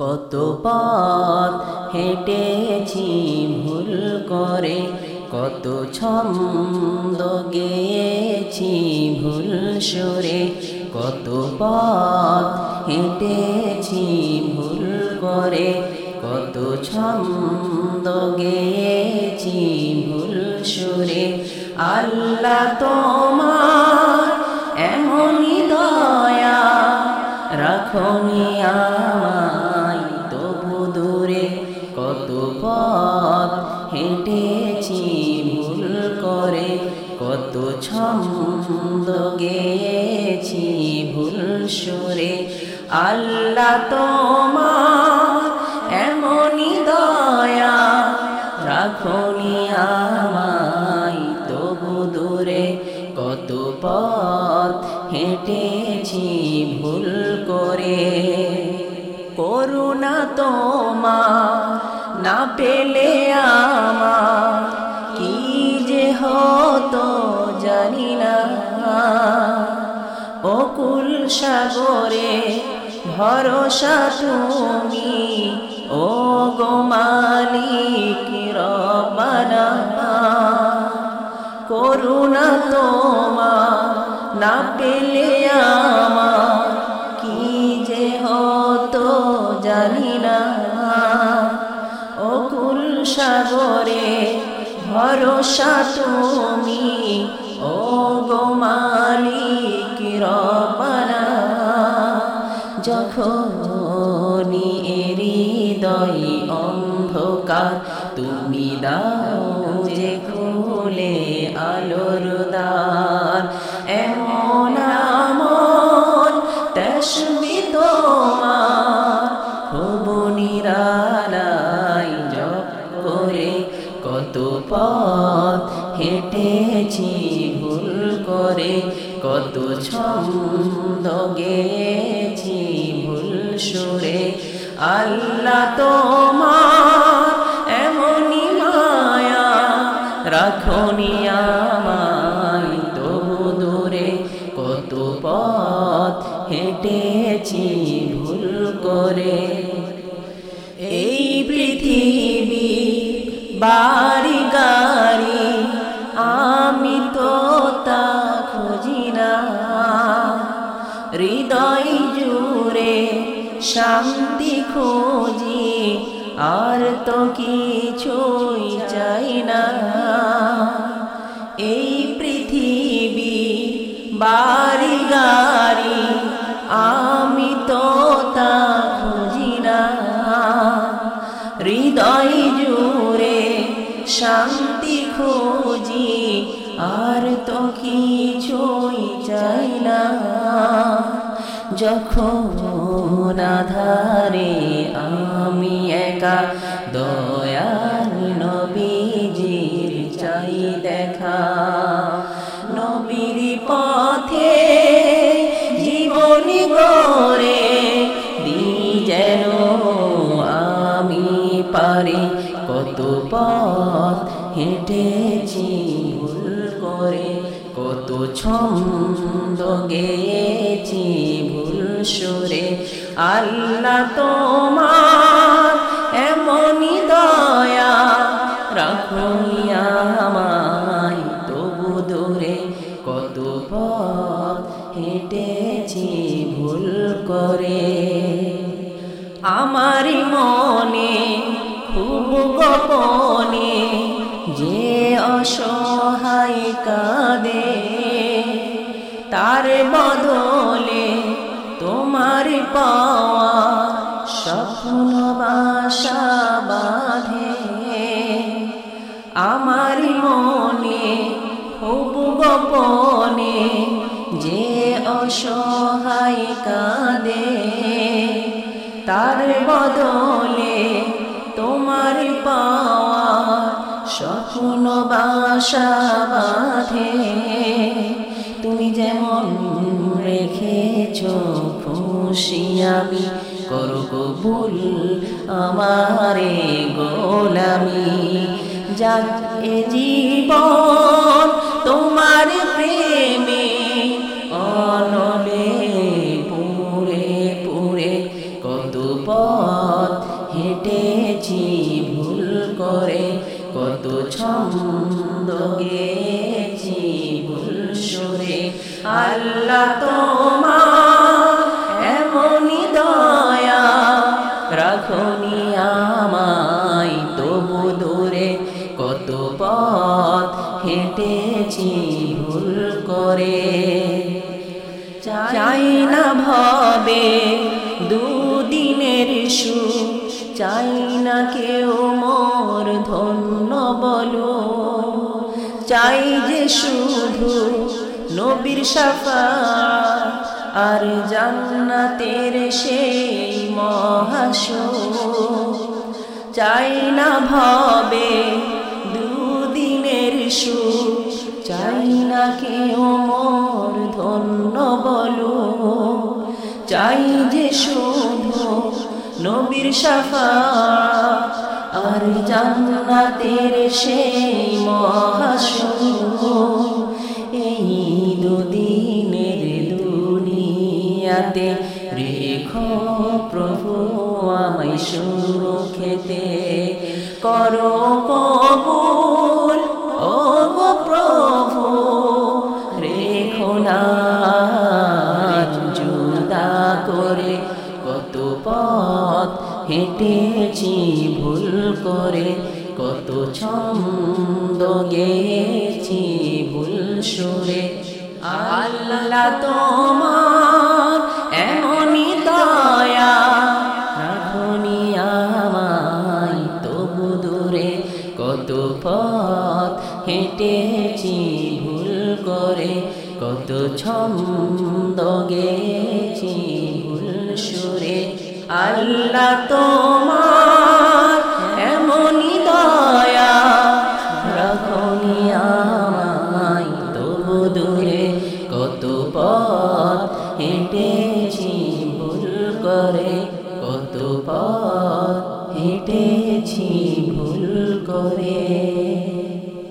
কত পথ হেঁটেছি ভুল করে, কত ছন্দ গেছি ভুল সুরে, কত পথ হেঁটেছি ভুল করে, কত ছন্দ গেছি ভুল সুরে। আল্লাহ তোমার এমনই দয়া, রাখনি ছন্দ গেছি ভুল সুরে। আল্লাহ তোমার এমনই দয়া রাখনি আমায়, তবু দূরে কত পথ হেঁটেছি ভুল করে। করুণা তোমার না পেলে আমার কি যে হতো? জানি না অকুল সাগরে ভরসা তুমি ও গো মালিক রবানা করুণা তোমার না পেলে আমার কি যে হতো জানি না অকুল সাগরে ভরসা তুমি ও গো মালিক রবানা যখন হৃদয় অন্ধকার, তুমি দাও যে খুলে আলোর দ্বার। এমন আমন তসবি তোমার, হবু নিরালাই জপ করে কত পথ হেঁটেছি। করে কত ছন্দ গেছি ভুল সুরে। আল্লাহ তোমার এমনই মায়া রাখনি আমায়, তবু দূরে কত পথ হেঁটেছি ভুল করে। এই পৃথিবী বাড়ি শান্তি খুঁজি আর তো কিছুই চাই না। এই পৃথিবী বাড়ি গাড়ি আমি যখন আধারে আমি একা দয়াল নবীজির চাই দেখা, নবীর পথে জীবনী গড়ে দি যেন আমি পারি। কত পথ হেঁটেছি কত ছন্দ গেছি ভুল সুরে। আল্লাহ তোমার এমনই দয়া রাখুনি আমায়, তবু দূরে কত পথ হেঁটেছি ভুল করে। আমার মনে খুব গোপনে যে অসহায় কাঁদে, তার বদলে তোমার পাওয়া স্বপ্ন বাসা বাঁধে। আমার মনে খুব গোপনে যে অসহায় কাঁদে, তার বদলে তোমার পাওয়া স্বপ্ন বাসা বাঁধে। তুমি যেমন রেখেছ খুশি আমি, করো কবুল আমারে গোলামি। যাক এ জীবন তোমার প্রেমে অনলে পুরে পুরে কত পথ হেঁটেছি ভুল করে ছন্দ গেছি ভুল সুরে আল্লাহ তোমার এমনই দয়া রাখনি আমায়, তবু দূরে কত পথ হেঁটেছি ভুল করে। চাই না ভাবে দুদিনের সুখ, চাই না কেউ চাই যে শুধু নবীর সাফা আর জান্নাতের সেই মহাশ চাই না ভাবে দুদিনের সুখ, চাই না কেউ মোর ধন্য বলো চাই যে শুধু নবীর সাফা আর জান্নাতের সেই মহাশূন্য এই দুদিনের দুনিয়াতে রেখো প্রভু আমায় সুরক্ষেতে করো কবুল। হেঁটেছি ভুল করে কত ছন্দ গেছি ভুল সুরে। আল্লাহ তোমার এমনই দয়া, রাখনি আমায়, তবু দূরে কত পথ হেঁটেছি, ভুল করে কত ছন্দ গেছি ভুল সুরে। আল্লাহ তোমার